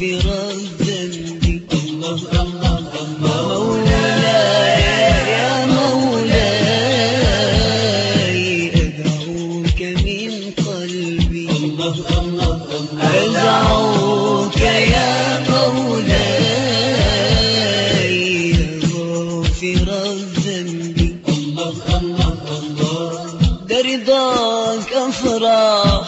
مغفر الذنب الله الله الله مولاي يا مولاي أدعوك من قلبي الله الله الله أدعوك يا مولاي غافر الذنب الله الله الله ده رضاك أفرح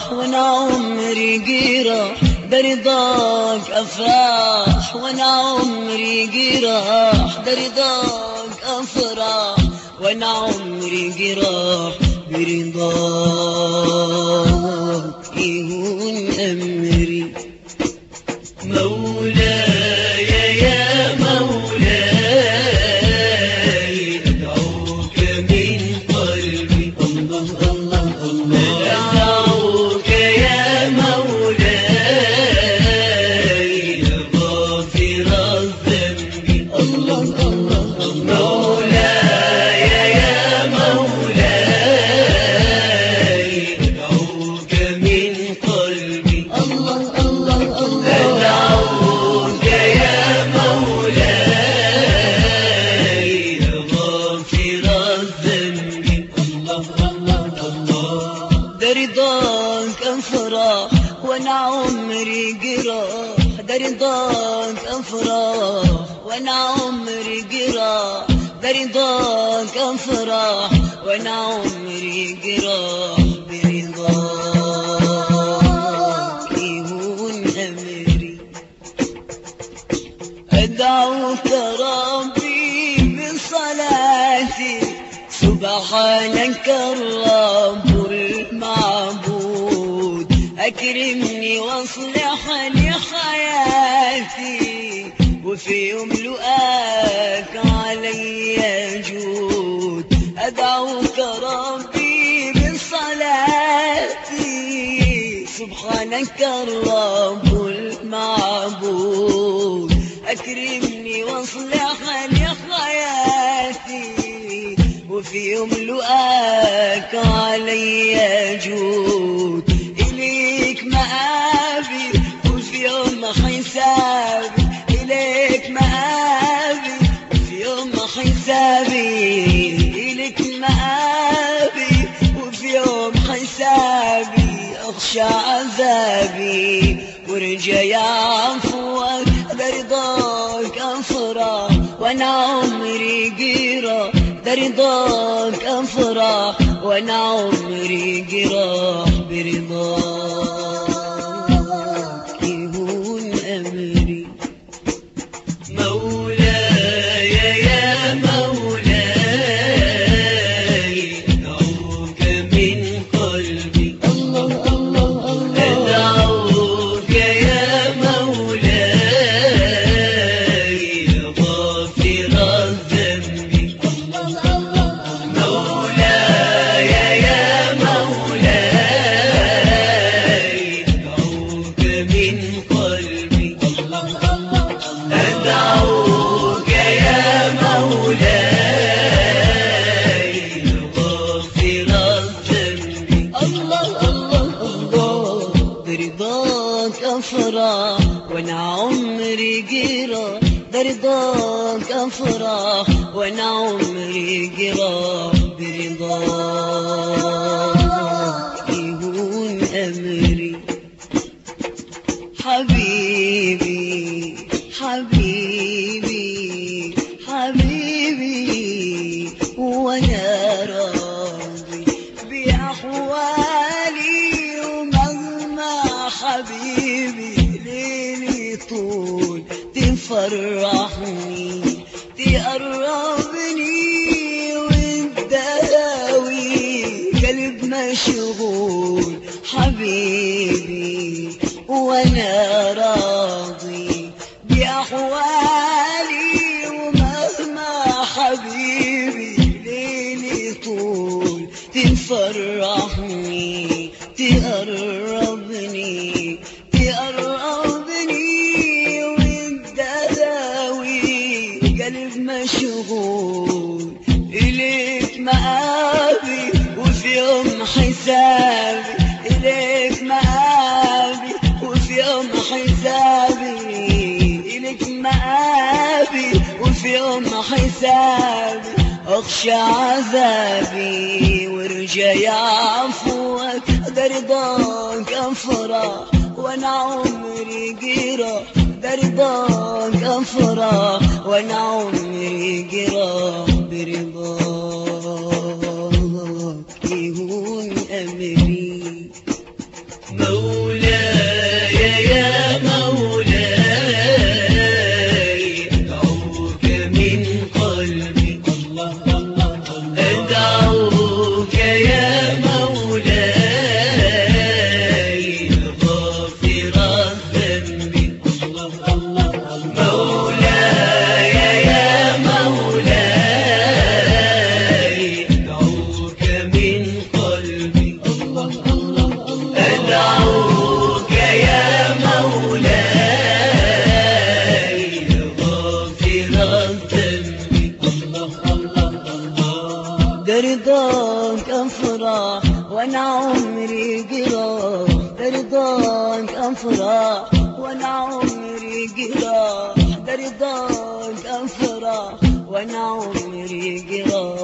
جراح برضاك افرح وأنا عمري جراح برضاك افرح وأنا عمري جراح برضاك جراح درضاك افرح وأنا عمري جراح برضاك افرح وأنا عمري جراح برضاك يهون امري أدعوك ربي بصلاتي سبحانك المعبود أكرمني وأصلح لي حياتي وفي يوم لقاك علي جود. أدعوك ربي بصلاتي سبحانك الرب المعبود. أكرمني وأصلح لي حياتي وفي يوم لقاك علي جود. عذابي ورجى عفوك برضاك أفرح وأنا عمري قيرة برضاك أفرح وأنا عمري قيرة برضاك من أدعوك يا مولاي الذنب الله الله الله. برضاك أفرح وأنا عمري قرا. برضاك أفرح وأنا عمري برضاك تفرحني تقربني وتداوي قلب مشغول حبيبي وأنا راضي بأحوالي ومهما حبيبي ليلي طول تفرحني تقربني مشغول إليك مآبي وفي يوم حسابي إليك مآبي وفي يوم حسابي إليك مآبي وفي يوم حسابي. أخشى عذابي وأرجى عفوك برضاك أفرح وأنا عمري القرى برضاك يهون أمري موت برضاك أفرح وأنا عمري قراب برضاك أفرح وأنا عمري قراب برضاك أفرح وأنا عمري قراب